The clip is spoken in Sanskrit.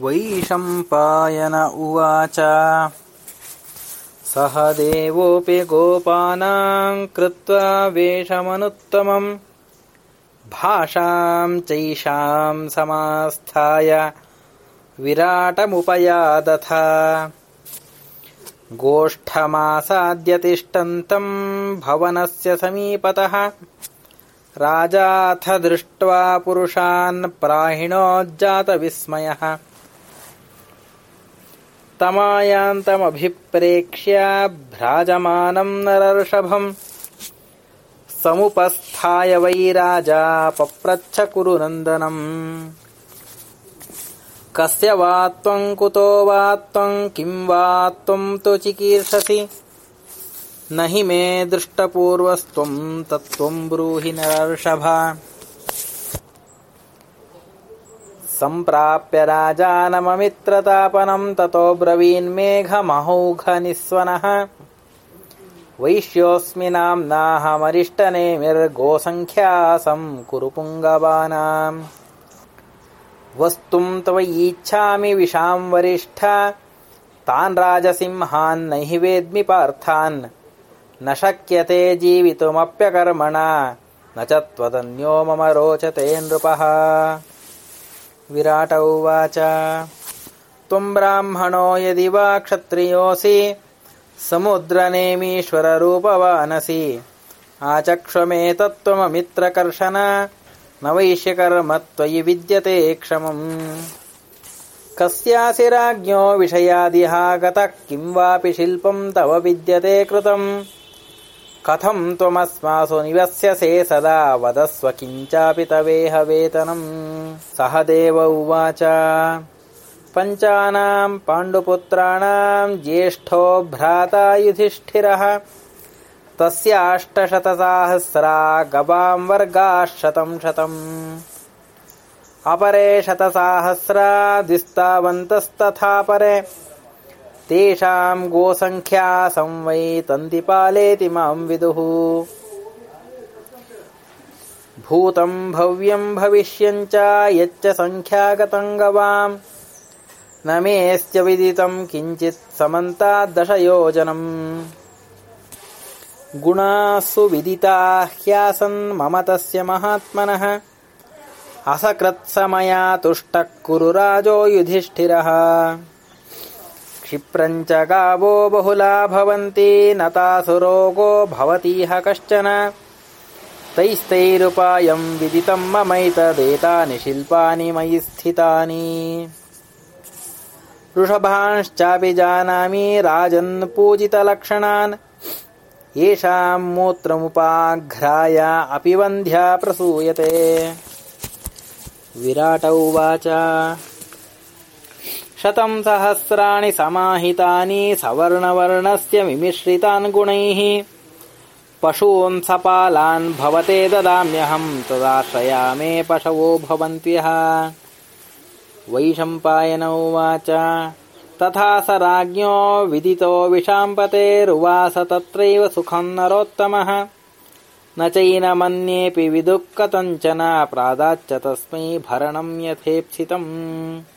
वैशम्पायन उवाच। सह देवोऽपि गोपानां कृत्वा वेषमनुत्तमम् भाषां चैषां समास्थाय विराटमुपयादथ। गोष्ठमासाद्यतिष्ठन्तम् भवनस्य समीपतः। राजाथ दृष्ट्वा पुरुषान् प्राहिणोज्जातविस्मयः तमायान्तमभिप्रेक्ष्य भ्राजमानम् नरर्षभम्। समुपस्थाय वै राजा पप्रच्छ कुरु नन्दनम् कस्य वा त्वम् कुतो वा त्वम् किम् वा त्वम् तु चिकीर्षसि। न हि मे दृष्टपूर्वस्त्वम् तत्त्वम् ब्रूहि नरर्षभ सम्प्राप्य राजानममित्रतापनम् ततो ब्रवीन्मेघमहौघनिःस्वनः वैश्योऽस्मि नाम्नाहमरिष्टनेमिर्गोसङ्ख्यासम् कुरु पुङ्गवानाम् वस्तुम् त्वयीच्छामि विशाम् वरिष्ठ। तान् राजसिंहान् न हि वेद्मि पार्थान्। न शक्यते जीवितुमप्यकर्मणा। न च त्वदन्यो मम रोचते नृपः विराट उवाच। त्वम् ब्राह्मणो यदि वा क्षत्रियोऽसि समुद्रनेमीश्वररूपवानसि। आचक्ष्वमेतत्त्वममित्रकर्षण न वैश्यकर्म त्वयि विद्यते क्षमम्। कस्यासि राज्ञो विषयादिहागतः किम् वापि शिल्पम् तव विद्यते कृतम् कथम् त्वमस्मासु निवस्यसे सदा वदस्व किञ्चापि तवेह वेतनम् सह देव उवाच। पञ्चानाम् वर्गाः शतम्। अपरे शतसाहस्रा द्विस्तावन्तस्तथा तेषाम् गोसङ्ख्या संवै तन्तिपालेति माम् विदुः। भूतम् भव्यम् भविष्यम् च यच्च सङ्ख्यागतम् गवाम् न मेऽस्य विदितम् किञ्चित् समन्ताद्दशयोजनम् गुणासु विदिता ह्यासन् मम तस्य महात्मनः। असकृत्समया तुष्टः कुरु राजो युधिष्ठिरः क्षिप्रम् च गावो बहुला भवन्ति न तासु रोगो भवतीह कश्चन। तैस्तैरुपायम् विदितम् ममैतदेतानि शिल्पानि मयि स्थितानि। वृषभांश्चापि जानामि राजन् पूजितलक्षणान्। येषाम् मूत्रमुपाघ्राय अपि वन्ध्या प्रसूयते शतम् सहस्राणि समाहितानि सवर्णवर्णस्य विमिश्रितान् गुणैः। पशून् सपालान् भवते ददाम्यहम् तदाश्रयामे पशवो भवन्त्यः। वैशम्पायन उवाच तथा स राज्ञो विदितो विशाम्पतेरुवास तत्रैव सुखम् नरोत्तमः। न चैनमन्येऽपि विदुः कथञ्चन प्रादाच्च तस्मै भरणम् यथेप्सितम्